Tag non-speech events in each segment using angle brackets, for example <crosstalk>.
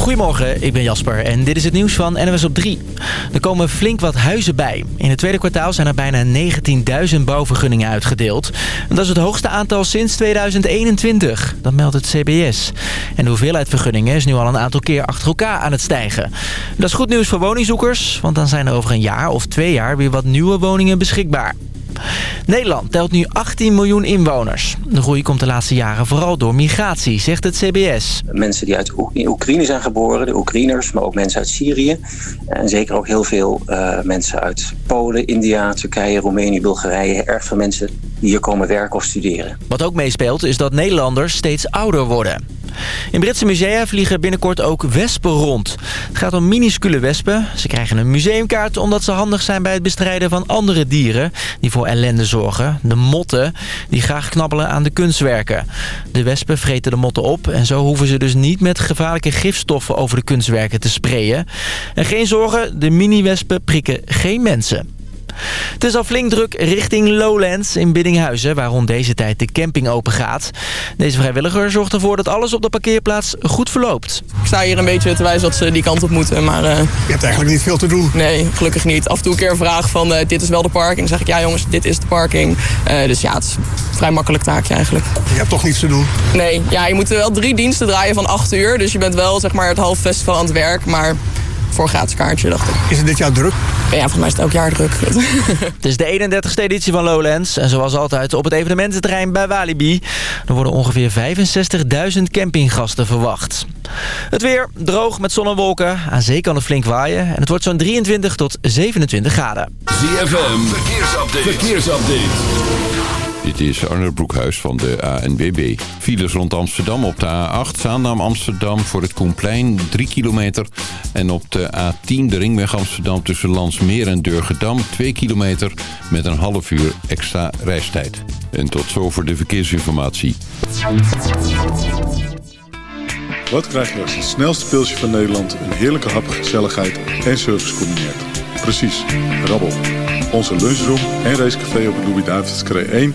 Goedemorgen, ik ben Jasper en dit is het nieuws van NWS op 3. Er komen flink wat huizen bij. In het tweede kwartaal zijn er bijna 19.000 bouwvergunningen uitgedeeld. Dat is het hoogste aantal sinds 2021. Dat meldt het CBS. En de hoeveelheid vergunningen is nu al een aantal keer achter elkaar aan het stijgen. Dat is goed nieuws voor woningzoekers, want dan zijn er over een jaar of twee jaar weer wat nieuwe woningen beschikbaar. Nederland telt nu 18 miljoen inwoners. De groei komt de laatste jaren vooral door migratie, zegt het CBS. Mensen die uit Oekraïne zijn geboren, de Oekraïners, maar ook mensen uit Syrië. En zeker ook heel veel uh, mensen uit Polen, India, Turkije, Roemenië, Bulgarije. Erg veel mensen die hier komen werken of studeren. Wat ook meespeelt is dat Nederlanders steeds ouder worden. In Britse musea vliegen binnenkort ook wespen rond. Het gaat om minuscule wespen. Ze krijgen een museumkaart omdat ze handig zijn bij het bestrijden van andere dieren... die voor ellende zorgen. De motten, die graag knabbelen aan de kunstwerken. De wespen vreten de motten op en zo hoeven ze dus niet met gevaarlijke gifstoffen over de kunstwerken te sprayen. En geen zorgen, de mini-wespen prikken geen mensen. Het is al flink druk richting Lowlands in Biddinghuizen... waar rond deze tijd de camping open gaat. Deze vrijwilliger zorgt ervoor dat alles op de parkeerplaats goed verloopt. Ik sta hier een beetje te wijzen dat ze die kant op moeten, maar... Uh... Je hebt eigenlijk niet veel te doen. Nee, gelukkig niet. Af en toe een keer een vraag van uh, dit is wel de parking. Dan zeg ik ja jongens, dit is de parking. Uh, dus ja, het is een vrij makkelijk taakje eigenlijk. Je hebt toch niets te doen? Nee, ja, je moet wel drie diensten draaien van acht uur. Dus je bent wel zeg maar het half festival aan het werk, maar voor een gratis kaartje, dacht ik. Is het dit jaar druk? Ja, volgens mij is het elk jaar druk. <laughs> het is de 31ste editie van Lowlands. En zoals altijd op het evenemententerrein bij Walibi. Er worden ongeveer 65.000 campinggasten verwacht. Het weer droog met zon en wolken. Aan zee kan het flink waaien. En het wordt zo'n 23 tot 27 graden. ZFM, verkeersupdate. verkeersupdate. Dit is Arne Broekhuis van de ANWB. Files rond Amsterdam op de A8, Zaandam Amsterdam voor het Koenplein 3 kilometer. En op de A10 de ringweg Amsterdam tussen Landsmeer en Durgedam 2 kilometer met een half uur extra reistijd. En tot zover de verkeersinformatie. Wat krijg je als het snelste pilsje van Nederland een heerlijke hap, gezelligheid en service combineert? Precies, rabbel. Onze lunchroom en racecafé op het Louis-David's 1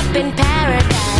up in paradise.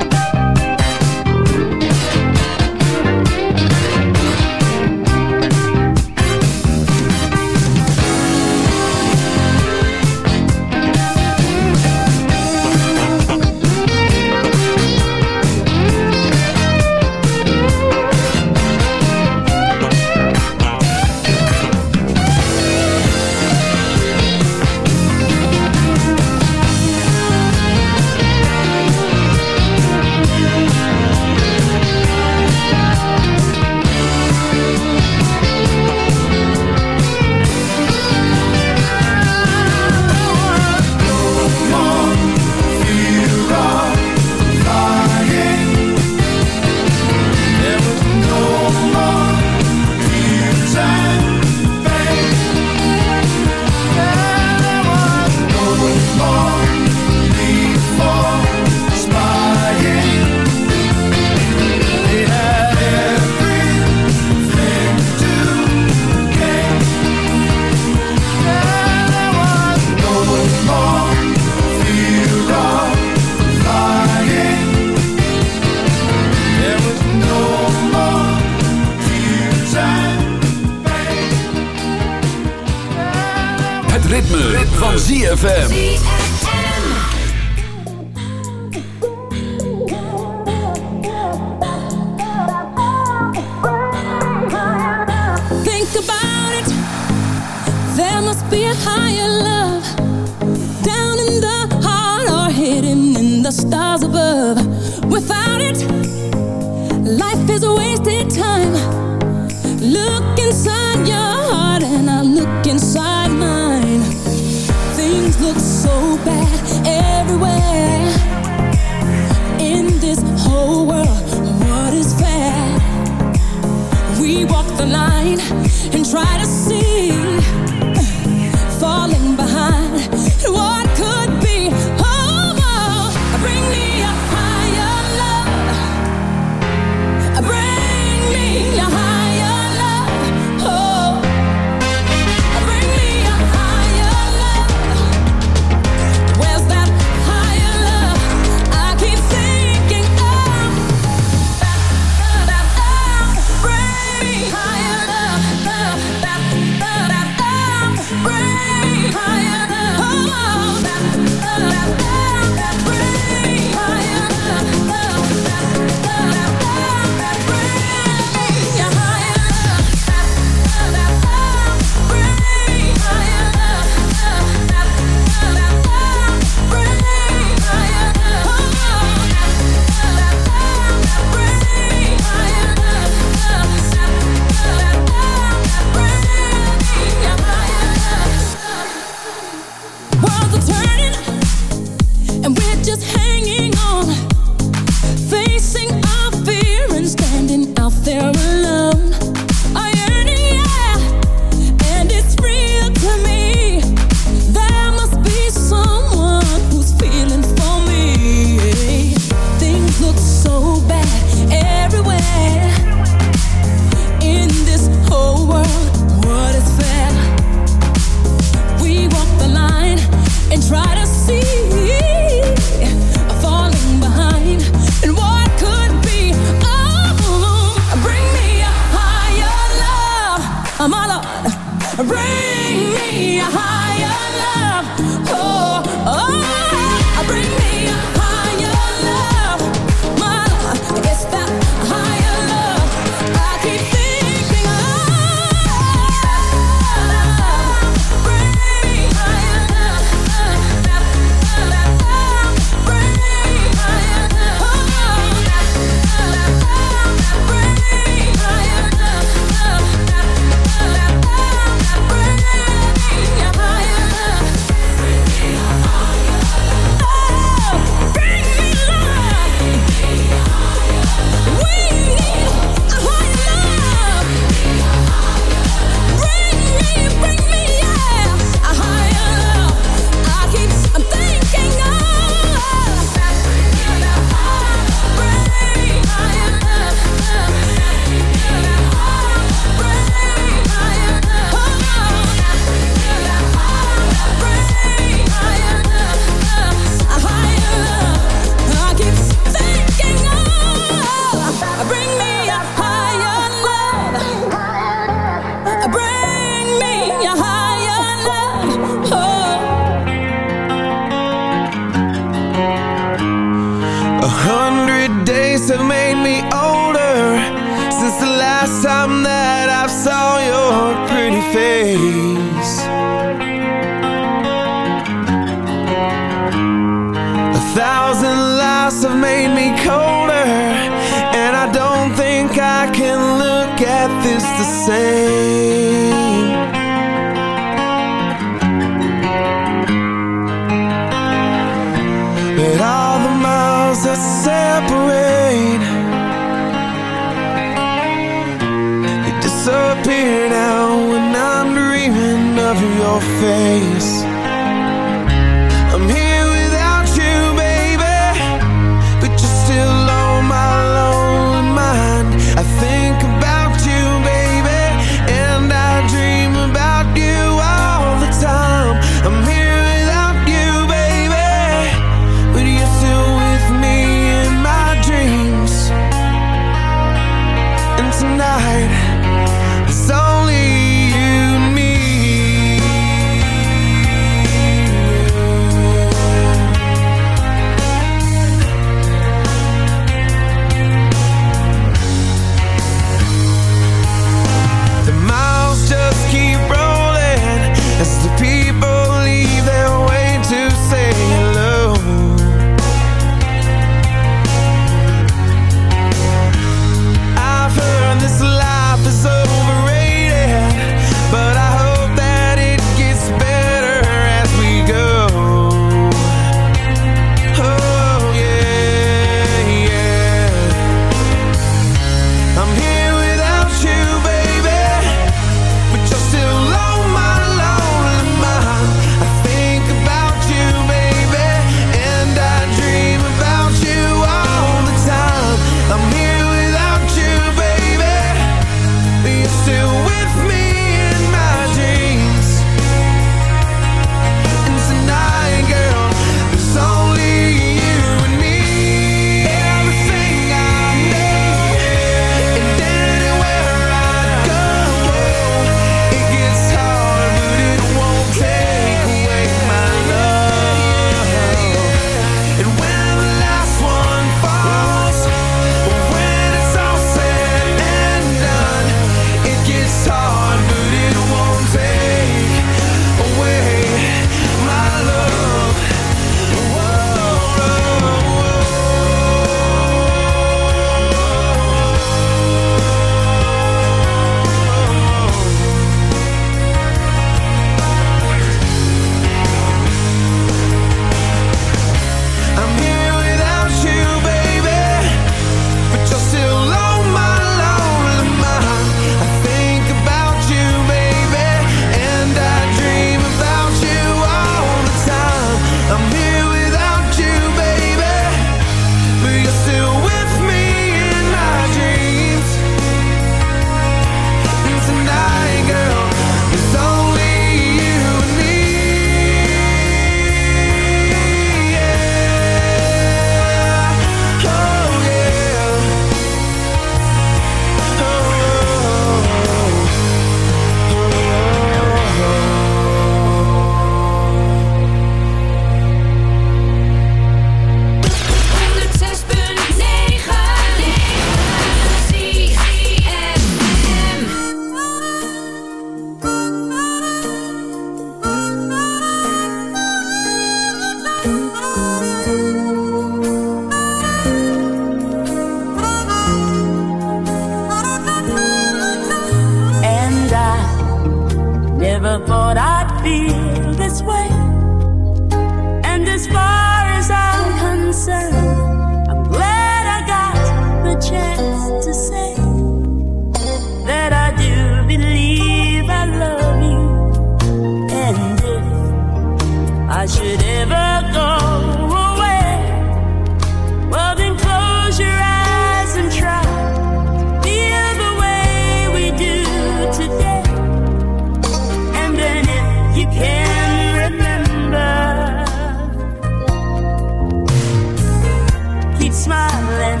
Smiling,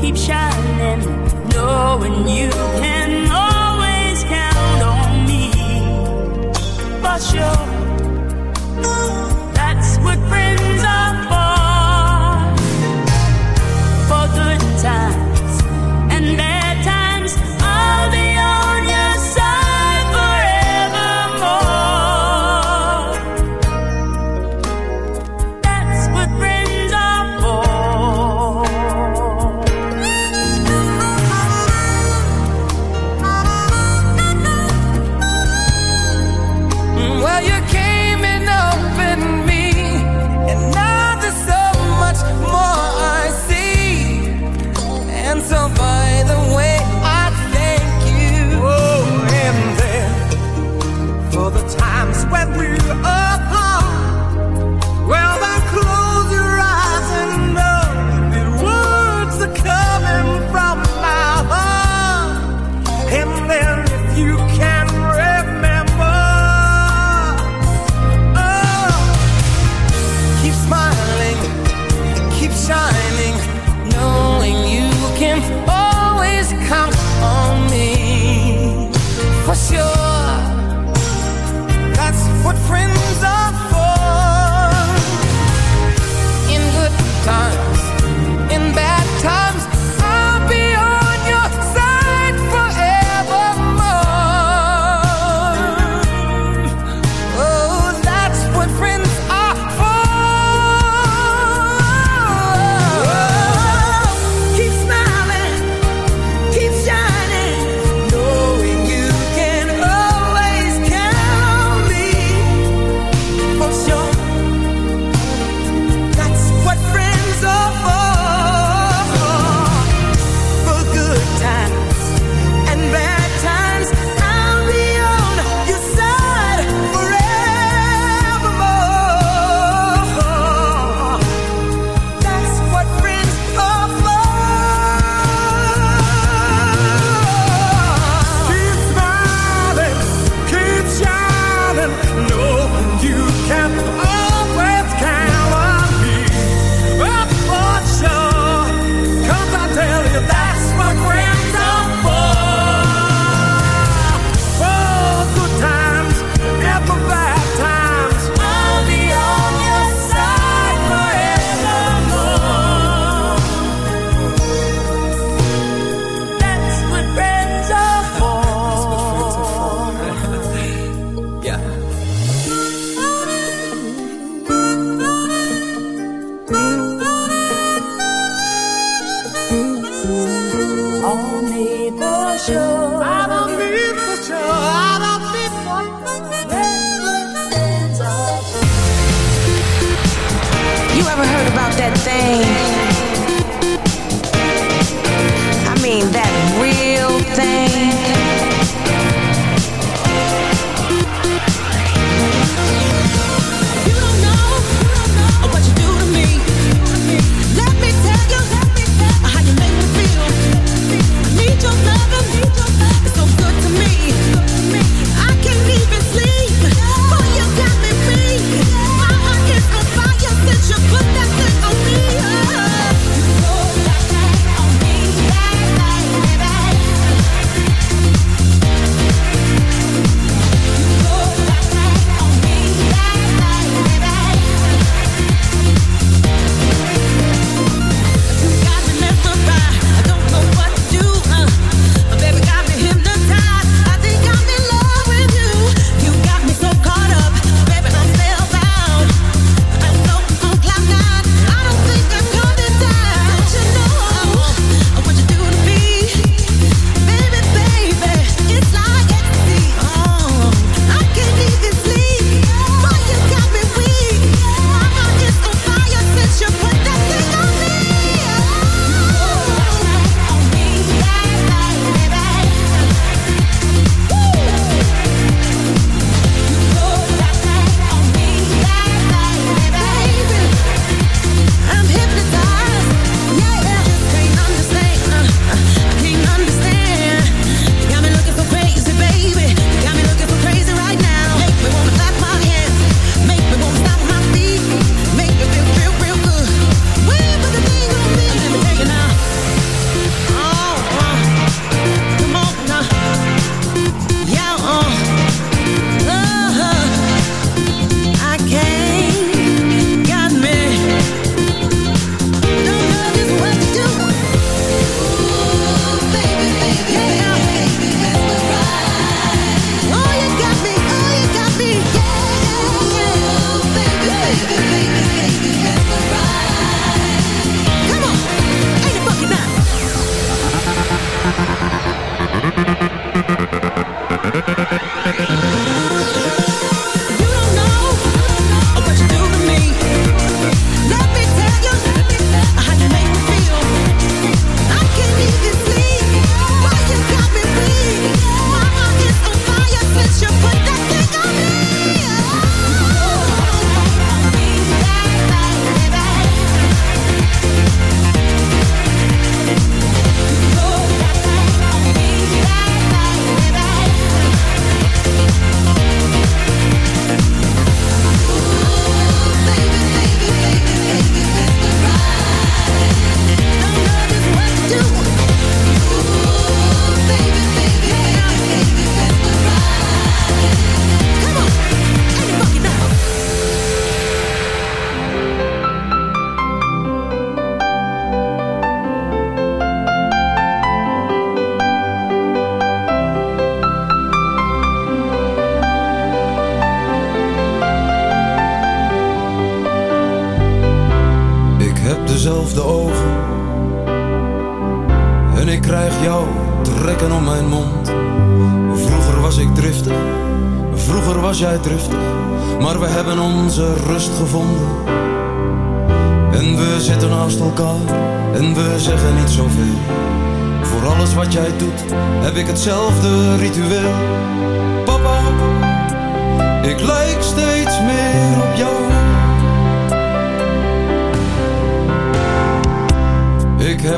keep shining, knowing you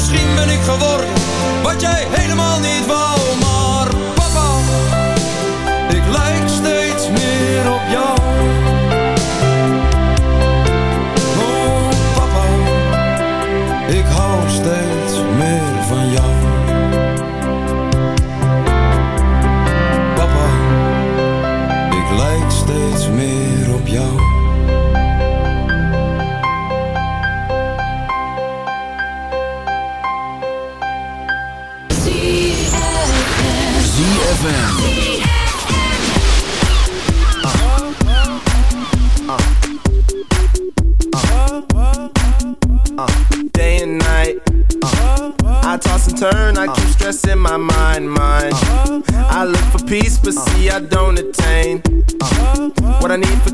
misschien ben ik geworden wat jij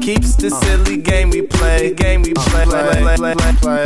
keeps this silly game we play, game we play. Now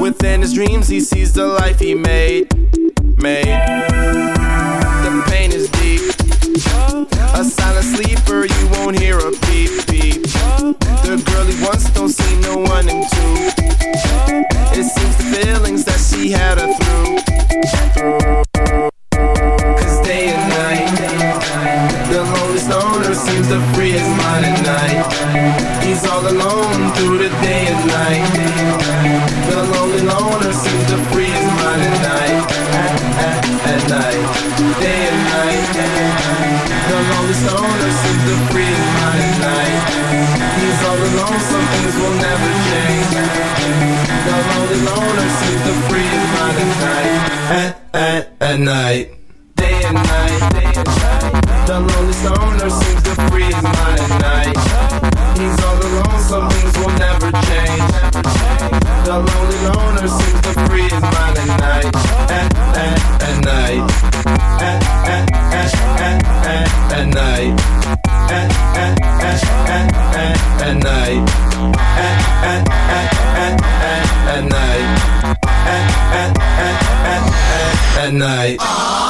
Within his dreams, he sees the life he made. Made. A silent sleeper, you won't hear a beep beep. The girl he wants don't see no one in two. It seems the feelings that she had her through. Cause day and night, the lonely stoner seems to free his mind at night. He's all alone through the day and night. things will never change. The the night. At, at, at night. midnight.